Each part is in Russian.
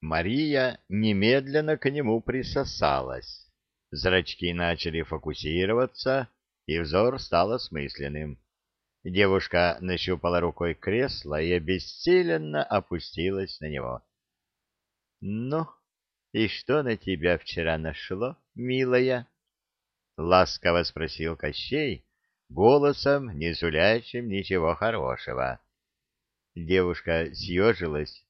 Мария немедленно к нему присосалась. Зрачки начали фокусироваться, и взор стал осмысленным. Девушка нащупала рукой кресло и обессиленно опустилась на него. — Ну, и что на тебя вчера нашло, милая? — ласково спросил Кощей, голосом, не сулящим ничего хорошего. Девушка съежилась,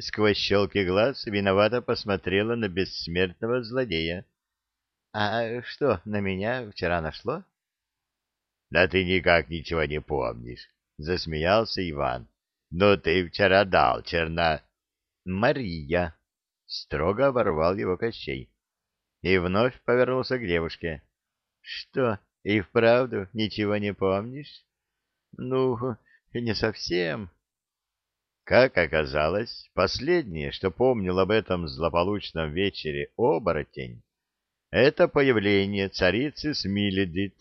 сквозь щелки глаз виновато посмотрела на бессмертного злодея. — А что на меня вчера нашло? — Да ты никак ничего не помнишь, — засмеялся Иван. — Но ты вчера дал черна... — Мария! — строго оборвал его Кощей. И вновь повернулся к девушке. — Что, и вправду ничего не помнишь? — Ну, не совсем. Как оказалось, последнее, что помнил об этом злополучном вечере оборотень, это появление царицы Смиледит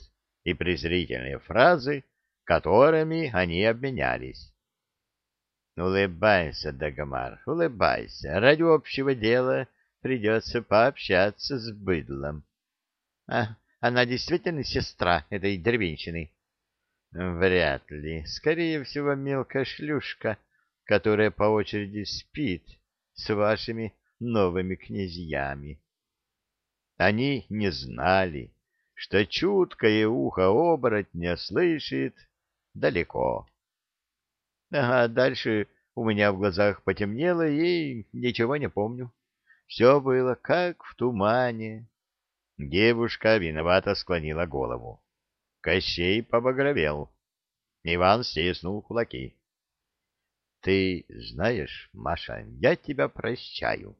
и презрительные фразы, которыми они обменялись. «Улыбайся, Дагомар, улыбайся. Ради общего дела придется пообщаться с быдлом». «А она действительно сестра этой деревенщины?» «Вряд ли. Скорее всего, мелкая шлюшка, которая по очереди спит с вашими новыми князьями». Они не знали, что чуткое ухо оборотня слышит далеко. А дальше у меня в глазах потемнело, и ничего не помню. Все было как в тумане. Девушка виновато склонила голову. Кощей побагровел. Иван стиснул кулаки. — Ты знаешь, Маша, я тебя прощаю.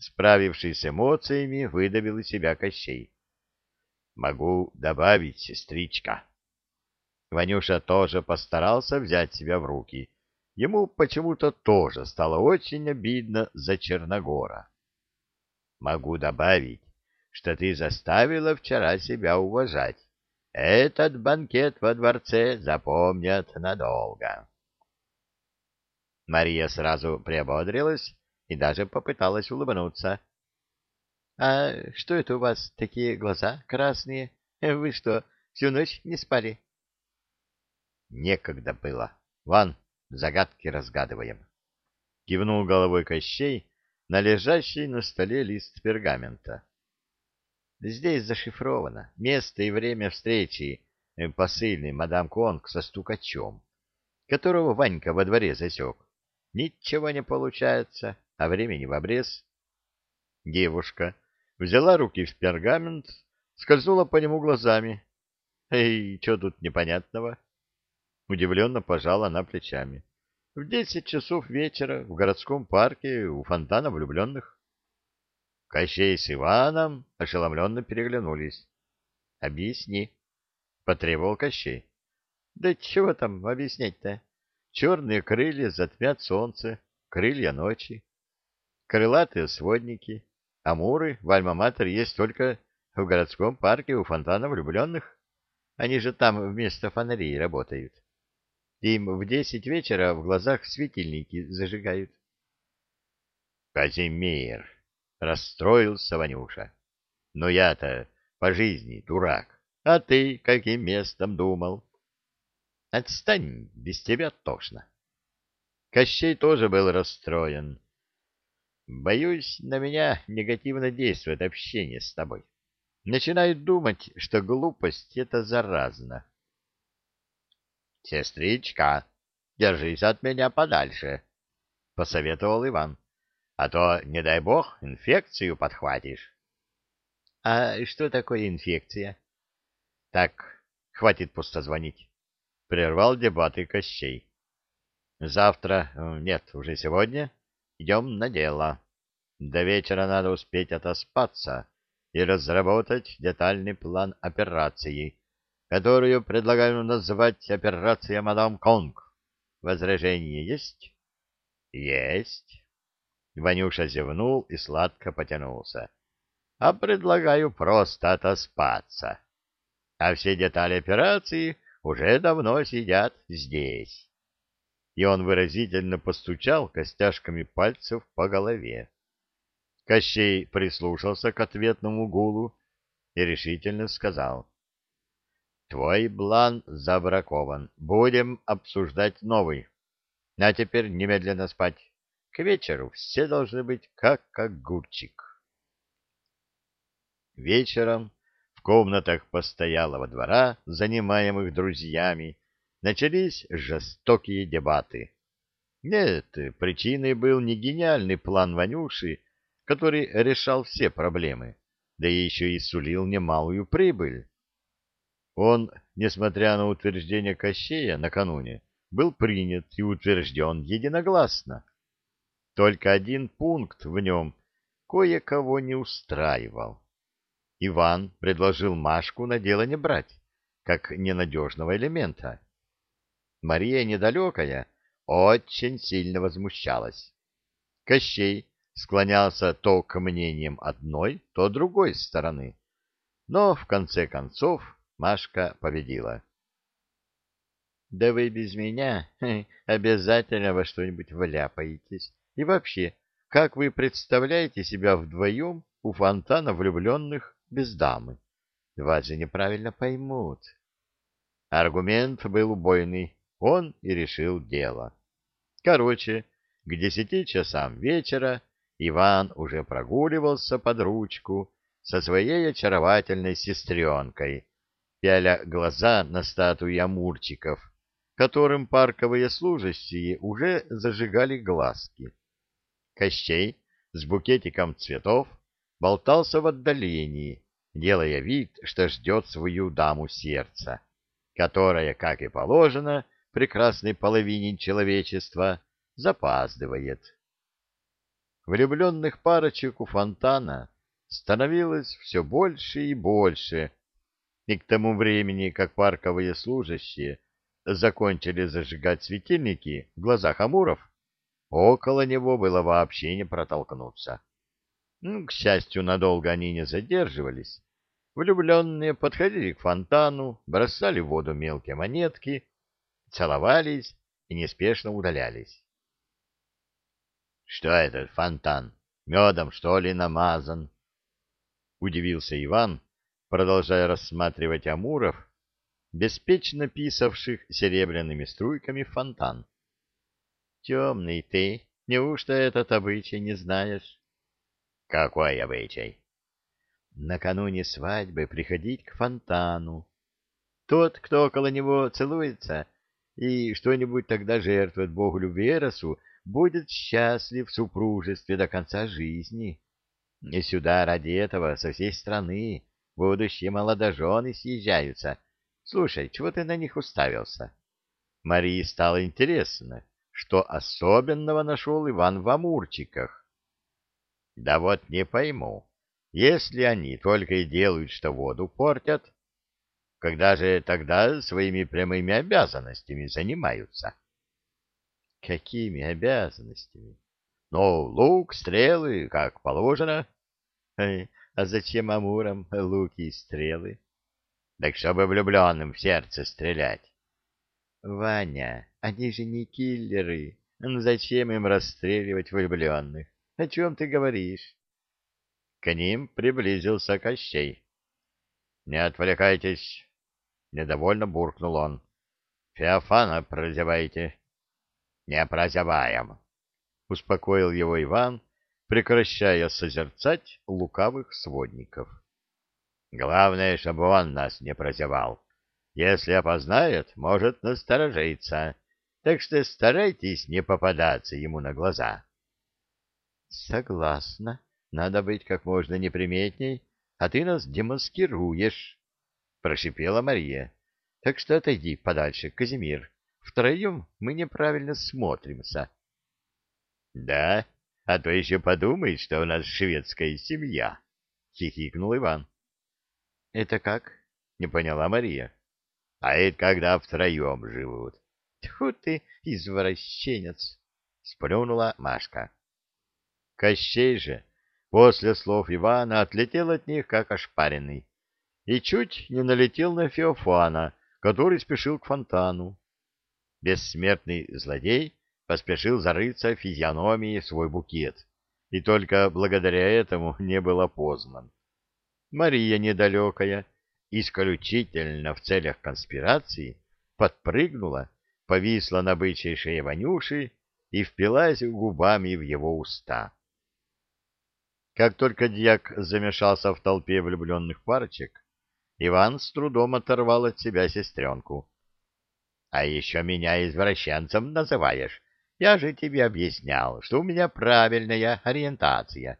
Справившись с эмоциями, выдавил из себя Кощей. Могу добавить, сестричка. Ванюша тоже постарался взять себя в руки. Ему почему-то тоже стало очень обидно за Черногора. Могу добавить, что ты заставила вчера себя уважать. Этот банкет во дворце запомнят надолго. Мария сразу приободрилась и даже попыталась улыбнуться. А что это у вас такие глаза красные? Вы что, всю ночь не спали? Некогда было. Ван, загадки разгадываем. Кивнул головой Кощей на лежащий на столе лист пергамента. Здесь зашифровано место и время встречи э, посыльный мадам Конг со стукачом, которого Ванька во дворе засек. Ничего не получается, а времени в обрез. Девушка взяла руки в пергамент, скользнула по нему глазами. «Эй, что тут непонятного?» Удивленно пожала она плечами. «В десять часов вечера в городском парке у фонтана влюбленных». Кощей с Иваном ошеломленно переглянулись. «Объясни», — потребовал Кощей. «Да чего там объяснять-то? Черные крылья затмят солнце, крылья ночи. Крылатые сводники, Амуры в Альма-Матер есть только в городском парке у фонтана влюбленных. Они же там вместо фонарей работают. Им в десять вечера в глазах светильники зажигают. Казимир, расстроился Ванюша. Но я-то по жизни дурак. А ты каким местом думал? Отстань, без тебя тошно. Кощей тоже был расстроен. Боюсь, на меня негативно действует общение с тобой. Начинаю думать, что глупость — это заразно. — Сестричка, держись от меня подальше, — посоветовал Иван. — А то, не дай бог, инфекцию подхватишь. — А что такое инфекция? — Так, хватит пусто звонить. Прервал дебаты Кощей. — Завтра, э, нет, уже сегодня Идем на дело. До вечера надо успеть отоспаться и разработать детальный план операции, которую предлагаю назвать операция «Мадам Конг». Возражение есть? Есть. Ванюша зевнул и сладко потянулся. А предлагаю просто отоспаться. А все детали операции уже давно сидят здесь. и он выразительно постучал костяшками пальцев по голове. Кощей прислушался к ответному гулу и решительно сказал. — Твой план забракован. Будем обсуждать новый. А теперь немедленно спать. К вечеру все должны быть как огурчик. Вечером в комнатах постоялого двора, занимаемых друзьями, начались жестокие дебаты. Нет, причиной был не гениальный план Ванюши, который решал все проблемы, да еще и сулил немалую прибыль. Он, несмотря на утверждение Кощея накануне, был принят и утвержден единогласно. Только один пункт в нем кое-кого не устраивал. Иван предложил Машку на дело не брать, как ненадежного элемента. Мария Недалекая очень сильно возмущалась. Кощей склонялся то к мнениям одной, то другой стороны. Но, в конце концов, Машка победила. — Да вы без меня обязательно во что-нибудь вляпаетесь. И вообще, как вы представляете себя вдвоем у фонтана влюбленных без дамы? Вас же неправильно поймут. Аргумент был убойный, он и решил дело. Короче, к десяти часам вечера Иван уже прогуливался под ручку со своей очаровательной сестренкой, пяля глаза на статуи амурчиков, которым парковые служащие уже зажигали глазки. Кощей с букетиком цветов болтался в отдалении, делая вид, что ждет свою даму сердца, которая, как и положено, прекрасной половине человечества, запаздывает. Влюбленных парочек у фонтана становилось все больше и больше, и к тому времени, как парковые служащие закончили зажигать светильники в глазах амуров, около него было вообще не протолкнуться. Ну, к счастью, надолго они не задерживались. Влюбленные подходили к фонтану, бросали в воду мелкие монетки, целовались и неспешно удалялись. Что этот фонтан? Медом, что ли, намазан? Удивился Иван, продолжая рассматривать амуров, беспечно писавших серебряными струйками фонтан. Темный ты, неужто этот обычай не знаешь? Какой обычай? Накануне свадьбы приходить к фонтану. Тот, кто около него целуется и что-нибудь тогда жертвует Богу Люберосу, будет счастлив в супружестве до конца жизни. И сюда ради этого со всей страны будущие молодожены съезжаются. Слушай, чего ты на них уставился? Марии стало интересно, что особенного нашел Иван в амурчиках. Да вот не пойму, если они только и делают, что воду портят, когда же тогда своими прямыми обязанностями занимаются? — Какими обязанностями? Ну, лук, стрелы, как положено. А зачем амурам луки и стрелы? Так чтобы влюбленным в сердце стрелять. Ваня, они же не киллеры. Ну зачем им расстреливать влюбленных? О чем ты говоришь? К ним приблизился Кощей. Не отвлекайтесь, недовольно буркнул он. Феофана прозевайте. Не прозябаем, — успокоил его Иван, прекращая созерцать лукавых сводников. — Главное, чтобы он нас не прозевал. Если опознает, может насторожиться, так что старайтесь не попадаться ему на глаза. — Согласна. Надо быть как можно неприметней, а ты нас демаскируешь, — прошипела Мария. — Так что отойди подальше, Казимир. Втроем мы неправильно смотримся. — Да, а то еще подумает, что у нас шведская семья, — хихикнул Иван. — Это как? — не поняла Мария. — А это когда втроем живут. — Тьфу ты, извращенец! — сплюнула Машка. Кощей же после слов Ивана отлетел от них, как ошпаренный, и чуть не налетел на Феофана, который спешил к фонтану. Бессмертный злодей поспешил зарыться в физиономии свой букет, и только благодаря этому не был опознан. Мария недалекая, исключительно в целях конспирации, подпрыгнула, повисла на бычьей шее Ванюши и впилась губами в его уста. Как только дьяк замешался в толпе влюбленных парочек, Иван с трудом оторвал от себя сестренку. — А еще меня извращенцем называешь. Я же тебе объяснял, что у меня правильная ориентация.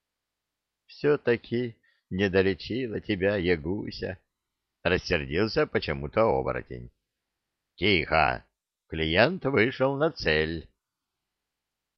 — Все-таки не долечила тебя, Ягуся, — рассердился почему-то оборотень. — Тихо! Клиент вышел на цель.